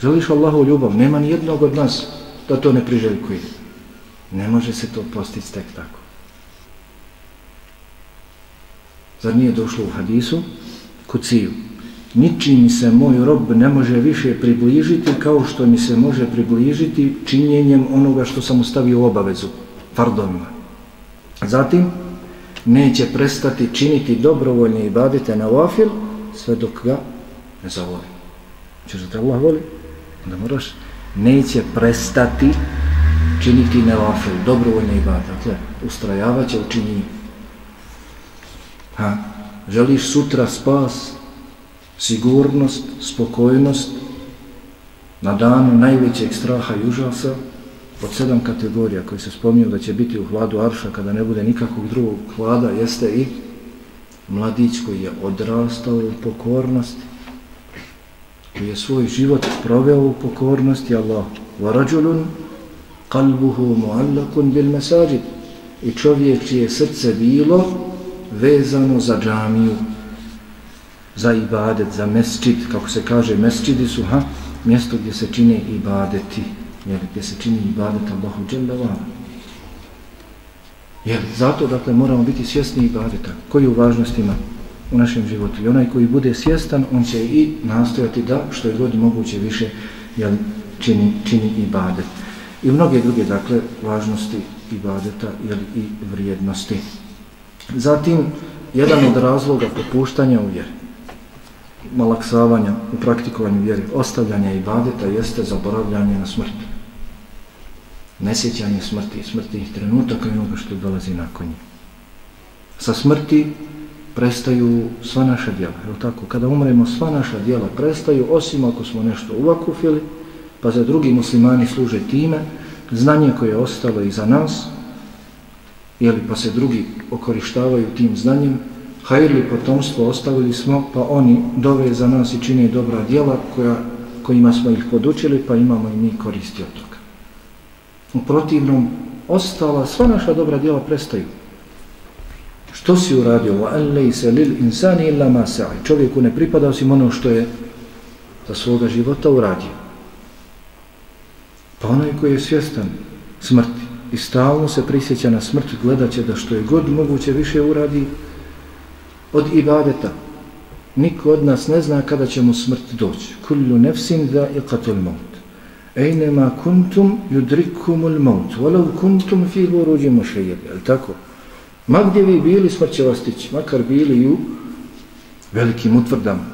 Želiš Allahu ljubav? Nema ni jednog od nas da to ne priželjkuje. Ne može se to postići tek tako. Zar nije došlo u hadisu? Kuciju. Niči mi se moj rob ne može više približiti kao što mi se može približiti činjenjem onoga što sam ustavio u obavezu, fardovima. Zatim, neće prestati činiti dobrovoljne ibadete na wafil sve dok ga ne zavoli. Češ da te Allah voli? Onda moraš. Neće prestati činiti na wafil, dobrovoljne ibadete. Dakle, ustrajavat će u činjenju Ha? Želiš sutra spas, sigurnost, spokojnost na danu najvećeg straha i užasa od sedam kategorija koji se spominju da će biti u hladu Arša kada ne bude nikakvog drugog hlada jeste i mladić koji je odrastao u pokornosti koji je svoj život proveo u pokornosti Allah rajulun qalbuhu muallakun bil mesađid i čovjek čije srce bilo vezano za džamiju, za ibadet, za mesčid, kako se kaže, mesčidi su ha, mjesto gdje se čine ibadeti, jer gdje se čini ibadet Allahu dželjavala. Jer zato, dakle, moramo biti svjesni ibadeta. Koju važnost ima? U našem životu. I onaj koji bude svjestan, on će i nastojati da što je god moguće više jel, čini, čini i badet. I mnoge druge, dakle, važnosti i badeta jel, i vrijednosti. Zatim, jedan od razloga popuštanja u vjeri, malaksavanja u praktikovanju vjeri, ostavljanja i badeta jeste zaboravljanje na smrt. Nesjećanje smrti, smrtnih trenutaka i onoga što dolazi nakon njih. Sa smrti prestaju sva naša djela. Je tako? Kada umremo, sva naša djela prestaju, osim ako smo nešto uvakufili, pa za drugi muslimani služe time, znanje koje je ostalo iza nas, jeli, pa se drugi okorištavaju tim znanjem, hajrli potomstvo ostavili smo, pa oni dove za nas i čine dobra djela koja, kojima smo ih podučili, pa imamo i mi koristi od toga. U protivnom, ostala, sva naša dobra djela prestaju. Što si uradio? وَأَلَّيْسَ لِلْإِنسَانِ إِلَّا مَا سَعِ Čovjeku ne pripada osim ono što je za svoga života uradio. Pa onaj koji je svjestan smrti i stalno se prisjeća na smrt, gledat će da što je god moguće više uradi od ibadeta. Niko od nas ne zna kada će mu smrt doći. Kullu nefsin da iqatul maut. Ejnema kuntum yudrikumul maut. Walau kuntum fi buruđi mušajjeli. Je tako? Ma gdje vi bili, smrt će vas stići. Makar bili u velikim utvrdama.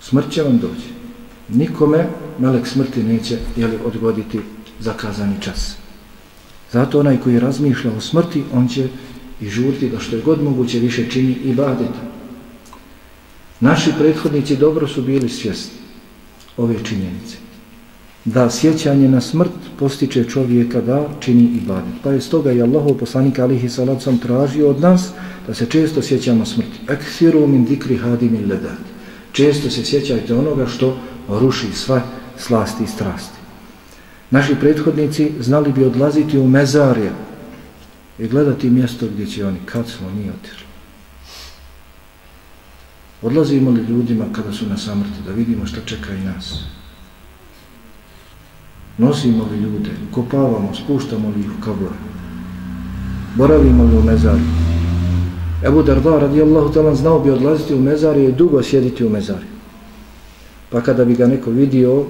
Smrt će vam doći. Nikome melek smrti neće jeli, odgoditi zakazani čas. Zato onaj koji razmišlja o smrti, on će i žurti da što je god moguće više čini i badeta. Naši prethodnici dobro su bili svjesni ove činjenice. Da sjećanje na smrt postiče čovjeka da čini ibadet. Pa je stoga i Allahov poslanik alihi salat sam tražio od nas da se često sjećamo smrti. Ekthiru min dikri hadim il ledat. Često se sjećajte onoga što ruši sve slasti i strasti. Naši prethodnici znali bi odlaziti u mezarje i gledati mjesto gdje će oni, kad smo mi otišli. Odlazimo li ljudima kada su na samrti da vidimo šta čeka i nas? Nosimo li ljude, kopavamo, spuštamo li ih u kabla, Boravimo li u mezari? Ebu Darda radijallahu talan znao bi odlaziti u mezari i dugo sjediti u mezari. Pa kada bi ga neko vidio,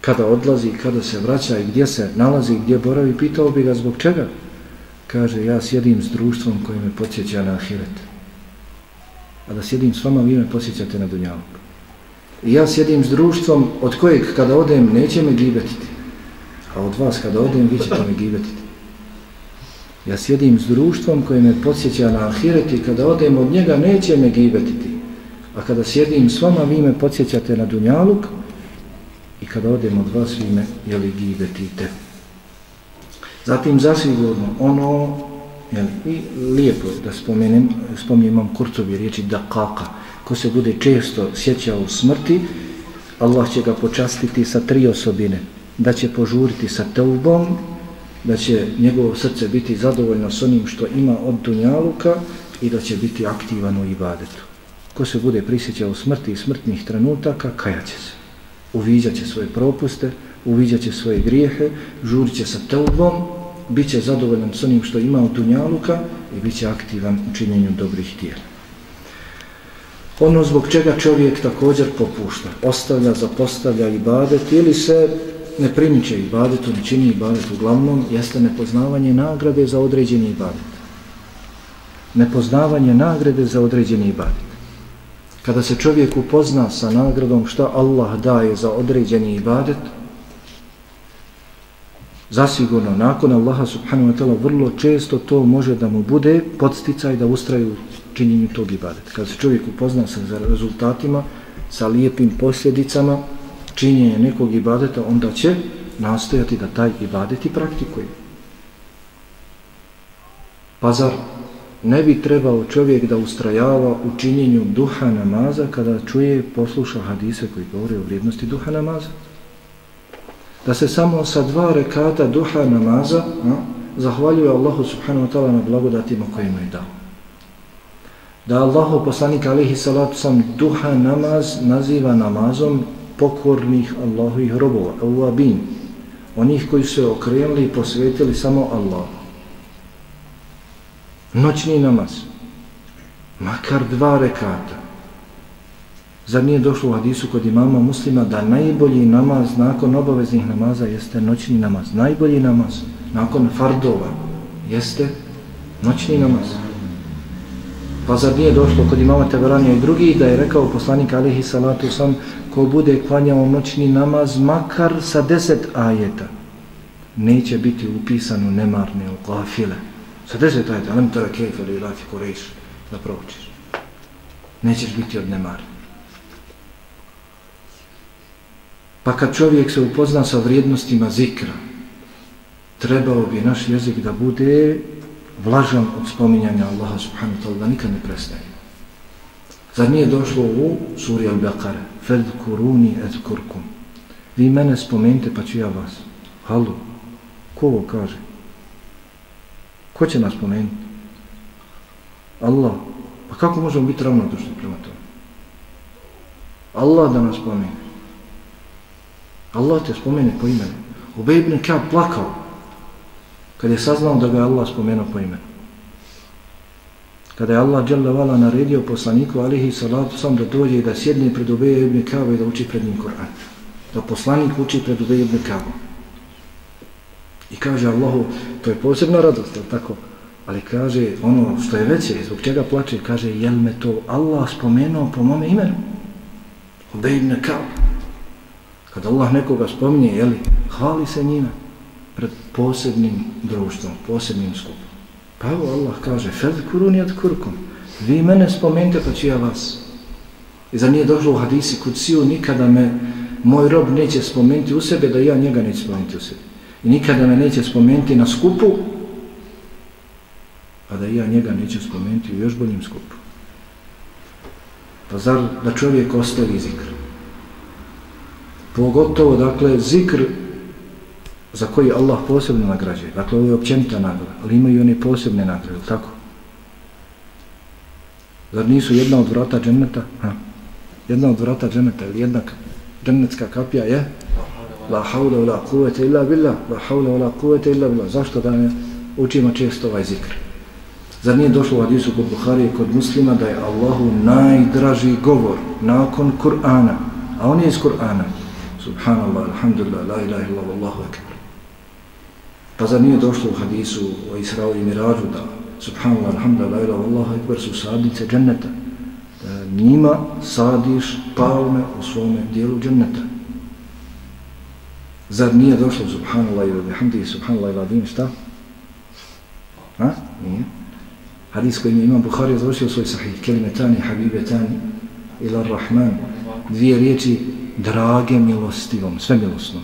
kada odlazi, kada se vraća i gdje se nalazi, gdje boravi, pitao bi ga zbog čega? Kaže, ja sjedim s društvom koje me podsjeća na ahiret. A da sjedim s vama, vi me podsjećate na dunjavog. I ja sjedim s društvom od kojeg kada odem neće me gibetiti. A od vas kada odem vi ćete me gibetiti. Ja sjedim s društvom koje me podsjeća na ahiret i kada odem od njega neće me gibetiti. A kada sjedim s vama vi me podsjećate na dunjaluk i kada odem od vas vi me jeli gibetite. Zatim zasigurno ono jeli, i lijepo da spomenem, spomenem kurcovi riječi da kaka ko se bude često sjećao smrti, Allah će ga počastiti sa tri osobine. Da će požuriti sa teubom, da će njegovo srce biti zadovoljno s onim što ima od dunjaluka i da će biti aktivan u ibadetu. Ko se bude prisjećao smrti i smrtnih trenutaka, kajaće se. Uviđat će svoje propuste, uviđat će svoje grijehe, žurit će sa teubom, bit će zadovoljan s onim što ima od dunjaluka i bit će aktivan u činjenju dobrih tijela. Ono zbog čega čovjek također popušta, ostavlja, zapostavlja ibadet ili se ne primiče ibadetu, ne čini ibadet uglavnom, jeste nepoznavanje nagrade za određeni ibadet. Nepoznavanje nagrade za određeni ibadet. Kada se čovjek upozna sa nagradom što Allah daje za određeni ibadet, zasigurno nakon Allaha subhanahu wa ta'ala vrlo često to može da mu bude podsticaj da ustraju činjenju tog ibadeta. Kad se čovjek upozna sa rezultatima, sa lijepim posljedicama činjenja nekog ibadeta, onda će nastojati da taj ibadet i praktikuje. Pa zar ne bi trebao čovjek da ustrajava u činjenju duha namaza kada čuje posluša hadise koji govore o vrijednosti duha namaza? Da se samo sa dva rekata duha namaza a, zahvaljuje Allahu subhanahu wa ta'ala na blagodatima koje mu je dao da Allahu poslanik alihi salatu sam duha namaz naziva namazom pokornih Allahovih robova, awabin, onih koji su okrenuli i posvetili samo Allah. Noćni namaz. makar dva rekata. Zar nije došlo u hadisu kod imama muslima da najbolji namaz nakon obaveznih namaza jeste noćni namaz. Najbolji namaz nakon fardova jeste noćni namaz. Pa zar nije došlo kod imama Teberanija i drugi da je rekao poslanik alihi salatu sam ko bude klanjao noćni namaz makar sa deset ajeta neće biti upisan u nemarne, u gafile. Sa deset ajeta, alam tara kejfe li ilafi kurejš da proučiš. Nećeš biti od nemarne. Pa kad čovjek se upozna sa vrijednostima zikra, trebao bi naš jezik da bude vlažan od spominjanja Allaha subhanahu ta'ala, da nikad ne prestaje. Zar nije došlo u suri Al-Baqara? Fadkuruni adkurkum. Vi mene spomenite pa ću ja vas. Halo, Ko ovo kaže? Ko će nas spomenuti? Allah. Pa kako možemo biti ravnodušni prema tome? Allah da nas spomene. Allah te spomene po imenu. Ubej ibn Ka'b plakao kad je saznao da ga Allah spomenuo po imenu. Kada je Allah dželavala naredio poslaniku alihi salatu sam da dođe i da sjedne pred Ubeja ibn Ka'b i da uči pred njim Kur'an. Da poslanik uči pred Ubeja ibn Ka'b. I kaže Allahu, to je posebna radost, tako? Ali kaže ono što je veće, zbog čega plače, kaže, jel me to Allah spomenuo po mome imenu? Ubej ibn Ka'b. Kad Allah nekoga spominje, jeli, hvali se njima pred posebnim društvom, posebnim skupom. Pa evo Allah kaže, fed kuruni ad kurkum, vi mene spomenite pa ću ja vas. I za nije došlo u hadisi kod siju, nikada me moj rob neće spomenuti u sebe, da ja njega neće spomenuti u sebe. I nikada me neće spomenuti na skupu, a da ja njega neće spomenuti u još boljim skupu. Pa zar da čovjek ostavi zikr? Pogotovo, dakle, zikr za koji Allah posebno nagrađuje. Dakle, ovo je općenita nagrada, ali imaju oni posebne nagrade, tako? Zar nisu jedna od vrata dženneta? Ha. Jedna od vrata dženneta, ili jedna džennetska kapija je? La haula la kuvete illa billah. La haula la kuvete illa billah. Zašto da ne učimo često ovaj zikr? Zar nije došlo u hadisu kod Buhari i kod muslima da je Allahu najdraži govor nakon Kur'ana? A on je iz Kur'ana. Subhanallah, alhamdulillah, la ilaha illallah, Allahu akbar. Pa zar nije došlo u hadisu o Israo i Mirađu da Subhanallah, alhamdulillah, ilaha Allahu akbar su sadnice dženneta. Da njima sadiš palme u svome dijelu dženneta. Zar nije došlo Subhanallah i bihamdi, Subhanallah i ladim, šta? Ha? Nije. Hadis koji imam Bukhari završio svoj sahih, kelimetani, habibetani, ila rahman, dvije riječi drage milostivom, sve milostnom.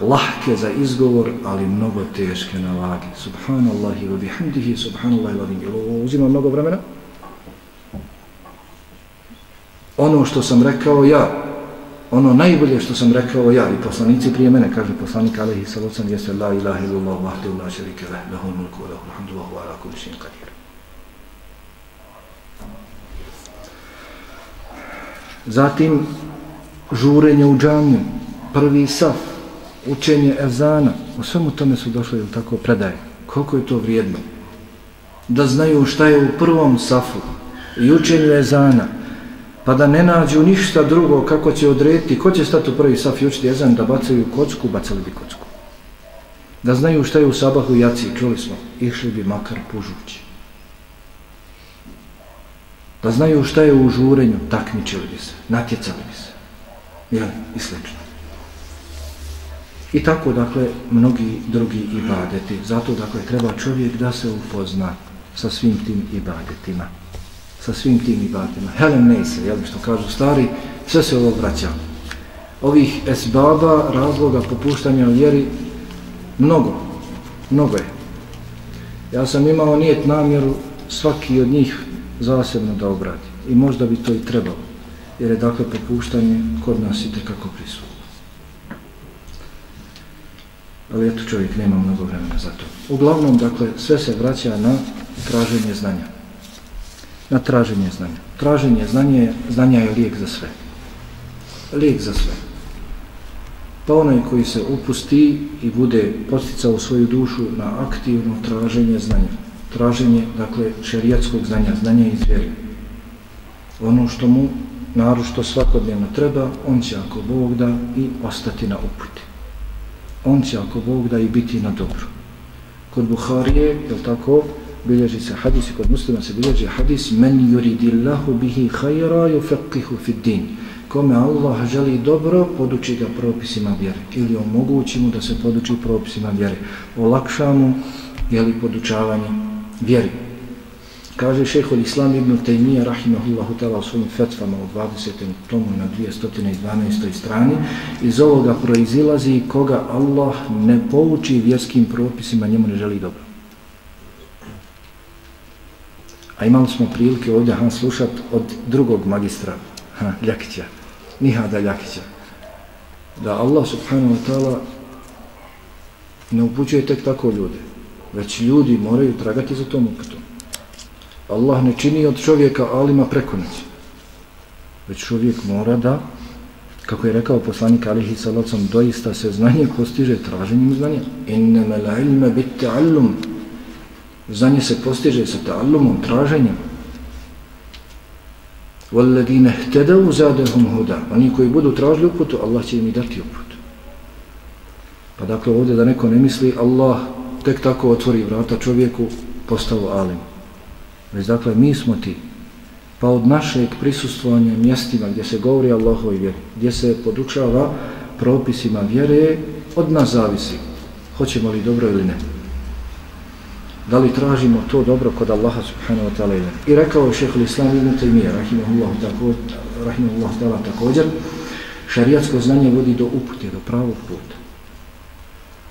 Lahke za izgovor, ali mnogo teške na vagi. Subhanallahi wa bihamdihi, subhanallahi wa ladim. Ovo uzima mnogo vremena. Ono što sam rekao ja, ono najbolje što sam rekao ja i poslanici prije mene, kaže poslanik alaihi sallam, jeste la ilaha illallah, vahdu la šarike leh, lahul mulku, lahul hamdu, lahul ala kulišin kadir. Zatim, žurenje u džamiju, prvi saf, učenje ezana, u svemu tome su došli ili tako predaje. Koliko je to vrijedno? Da znaju šta je u prvom safu i učenju ezana, pa da ne nađu ništa drugo kako će odrediti, ko će stati u prvi saf i učiti ezan, da bacaju kocku, bacali bi kocku. Da znaju šta je u sabahu i jaci, čuli smo, išli bi makar pužući. Da znaju šta je u žurenju, takmičili bi se, natjecali bi se jel, i slično. I tako, dakle, mnogi drugi ibadeti. Zato, dakle, treba čovjek da se upozna sa svim tim ibadetima. Sa svim tim ibadetima. Helen Neise, jel, što kažu stari, sve se ovo vraća. Ovih esbaba, razloga popuštanja u vjeri, mnogo, mnogo je. Ja sam imao nijet namjeru svaki od njih zasebno da obradi. I možda bi to i trebalo jer je dakle popuštanje kod nas i tekako prisutno. Ali eto čovjek nema mnogo vremena za to. Uglavnom, dakle, sve se vraća na traženje znanja. Na traženje znanja. Traženje znanja, znanja je lijek za sve. Lijek za sve. Pa onaj koji se upusti i bude posticao svoju dušu na aktivno traženje znanja, traženje, dakle, šerijatskog znanja, znanja iz vjeri. Ono što mu narošto svakodnevno treba, on će ako Bog da i ostati na uputi. On će ako Bog da i biti na dobro. Kod Buharije, je tako, bilježi se hadis i kod muslima se bilježi hadis men yuridillahu bihi khayra yufaqihu fid din. Kome Allah želi dobro poduči ga propisima vjere. Ili omogući mu da se poduči propisima vjere. Olakša mu jeli podučavanje vjeri kaže šehol Islam ibn Taymiyyah rahimahullahu ta'ala u svojim fetvama u 20. tomu na 212. strani iz ovoga proizilazi koga Allah ne pouči vjerskim propisima njemu ne želi dobro A imali smo prilike ovdje han slušat od drugog magistra, ha, Ljakića, Nihada Ljakića, da Allah subhanahu wa ta'ala ne upućuje tek tako ljude, već ljudi moraju tragati za tom uputom. Allah ne čini od čovjeka alima preko noći, već čovjek mora da, kako je rekao poslanik alihi salacom, doista se znanje postiže traženjem znanja. Innama la ilma bit ta'allum, Znanje se postiže sa ta'allumom, traženjem. وَالَّذِينَ اهْتَدَوْ زَادَهُمْ هُدَا Oni koji budu tražili uputu, Allah će im i dati uputu. Pa dakle ovdje da neko ne misli, Allah tek tako otvori vrata čovjeku, postavu alim. Već dakle mi smo ti. Pa od našeg prisustvovanja mjestima gdje se govori Allahovoj vjeri, gdje se podučava propisima vjere, od nas zavisi. Hoćemo li dobro ili ne da li tražimo to dobro kod Allaha subhanahu wa ta'ala I rekao je šehol Islam ibn Taymiyyah, rahimahullah, tako, rahimahullah ta'ala također, šarijatsko znanje vodi do upute, do pravog puta.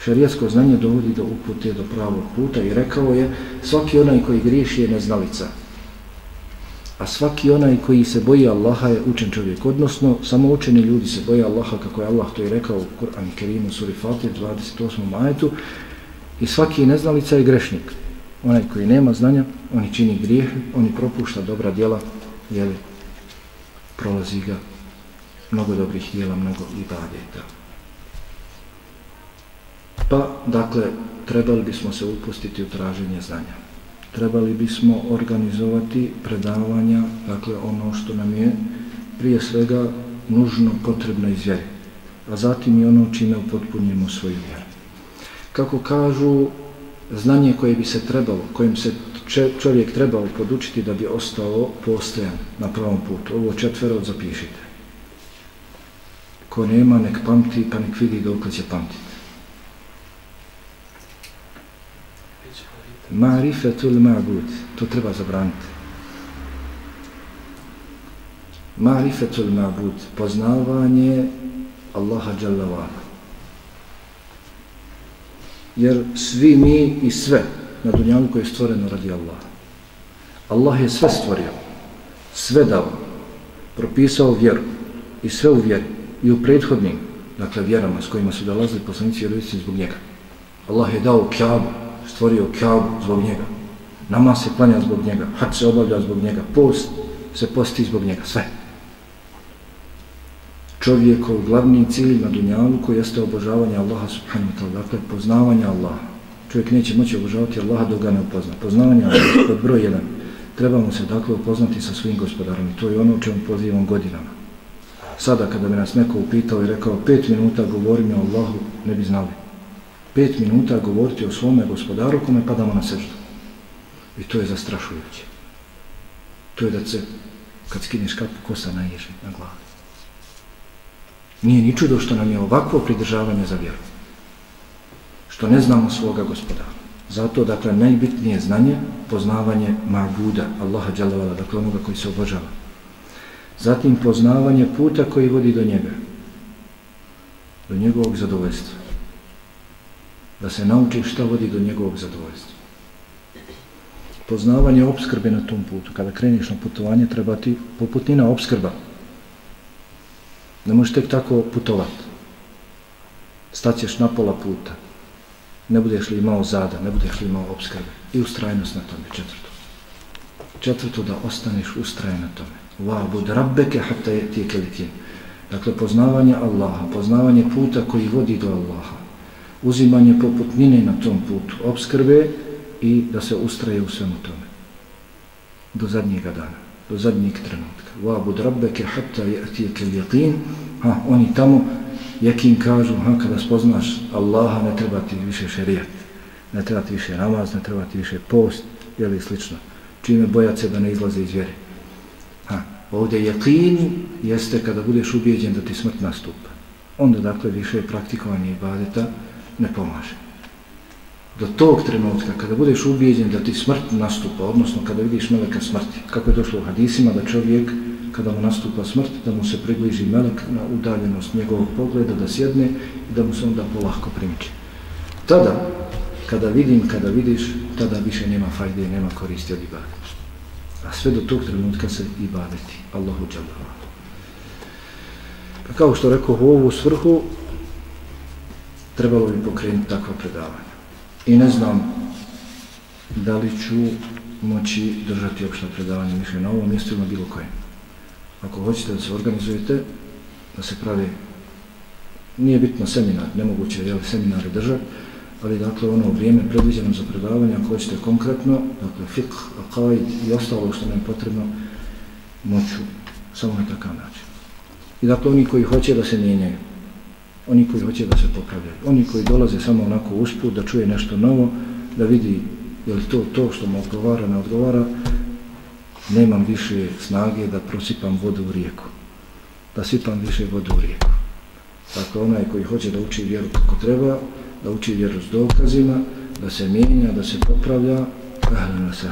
Dakle, Šarijatsko znanje dovodi do upute, do pravog puta i rekao je, svaki onaj koji griješi je neznalica. A svaki onaj koji se boji Allaha je učen čovjek. Odnosno, samo učeni ljudi se boje Allaha, kako je Allah to i rekao u Kur'an Kerimu, suri Fatih, 28. majetu, i svaki neznalica je grešnik onaj koji nema znanja, oni čini grijeh, oni propušta dobra djela, jeli, prolazi ga mnogo dobrih djela, mnogo i badeta. Pa, dakle, trebali bismo se upustiti u traženje znanja. Trebali bismo organizovati predavanja, dakle, ono što nam je prije svega nužno potrebno iz vjeri, a zatim i ono čime upotpunjemo svoju vjeru. Kako kažu znanje koje bi se trebalo, kojim se čovjek trebao podučiti da bi ostao postojan na pravom putu. Ovo četvero zapišite. Ko nema, nek pamti, pa nek vidi dok će pamtiti. Marifetul ma'bud, to treba zabraniti. Marifetul ma'bud, poznavanje Allaha Jalla jer svi mi i sve na dunjalu koje je stvoreno radi Allaha. Allah je sve stvorio, sve dao, propisao vjeru i sve u vjeri. i u prethodnim, dakle vjerama s kojima su dolazili poslanici i vjerovici zbog njega. Allah je dao kjabu, stvorio kjabu zbog njega. Nama se klanja zbog njega, hač se obavlja zbog njega, post se posti zbog njega, sve čovjekov glavni cilj na dunjalu koji jeste obožavanje Allaha subhanahu wa ta'ala, dakle poznavanje Allaha. Čovjek neće moći obožavati Allaha dok ga ne upozna. Poznavanje Allaha, kod broj jedan, trebamo se dakle upoznati sa svim gospodarom i to je ono u čemu pozivam godinama. Sada kada bi nas neko upitao i rekao pet minuta govorim o Allahu, ne bi znali. Pet minuta govoriti o svome gospodaru kome padamo na seždu. I to je zastrašujuće. To je da se, kad skineš kapu, kosa naježi na glavi. Nije ni čudo što nam je ovakvo pridržavanje za vjeru. Što ne znamo svoga gospodara. Zato, dakle, najbitnije znanje, poznavanje Mabuda, Allaha Đalavala, dakle onoga koji se obožava. Zatim poznavanje puta koji vodi do njega. Do njegovog zadovoljstva. Da se nauči šta vodi do njegovog zadovoljstva. Poznavanje obskrbe na tom putu. Kada kreniš na putovanje, treba ti poputnina obskrba. Ne možeš tek tako putovati. Staćeš na pola puta. Ne budeš li imao zada, ne budeš li imao obskrbe. I ustrajnost na tome, četvrto. Četvrto, da ostaneš ustrajen na tome. Va bud rabbeke hatta je tije. Dakle, poznavanje Allaha, poznavanje puta koji vodi do Allaha, uzimanje poputnine na tom putu, obskrbe i da se ustraje u svemu tome. Do zadnjega dana, do zadnjeg trenutka. Vabud rabbeke hatta je atijeke. Ha, oni tamo, jekin kažu, ha, kada spoznaš Allaha, ne treba ti više šerijat, ne treba ti više namaz, ne treba ti više post, ili slično. Čime bojat se da ne izlaze iz vjere. Ha, ovdje jekin jeste kada budeš ubijeđen da ti smrt nastupa. Onda, dakle, više praktikovanje ibadeta ne pomaže do tog trenutka kada budeš ubijeđen da ti smrt nastupa, odnosno kada vidiš meleka smrti, kako je došlo u hadisima da čovjek kada mu nastupa smrt, da mu se približi melek na udaljenost njegovog pogleda, da sjedne i da mu se onda polahko primiče. Tada, kada vidim, kada vidiš, tada više nema fajde i nema koristi od ibadeta. A sve do tog trenutka se ibadeti. Allahu džallahu. Pa kao što rekao u ovu svrhu, trebalo bi pokrenuti takva predavanja i ne znam da li ću moći držati opšta predavanje više na ovom mjestu ili na bilo kojem. Ako hoćete da se organizujete, da se pravi, nije bitno seminar, nemoguće je seminare držati, ali dakle ono vrijeme predviđeno za predavanje, ako hoćete konkretno, dakle fiqh, akaid i ostalo što nam je potrebno, moću samo na takav način. I dakle oni koji hoće da se mijenjaju, oni koji hoće da se popravljaju, oni koji dolaze samo onako usput da čuje nešto novo, da vidi je li to to što mu odgovara, ne odgovara, nemam više snage da prosipam vodu u rijeku, da sipam više vodu u rijeku. Dakle, onaj koji hoće da uči vjeru kako treba, da uči vjeru s dokazima, da se mijenja, da se popravlja, ahlen se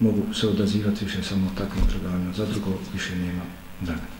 mogu se odazivati više samo takvim predavanjima, za drugo više nema vremena.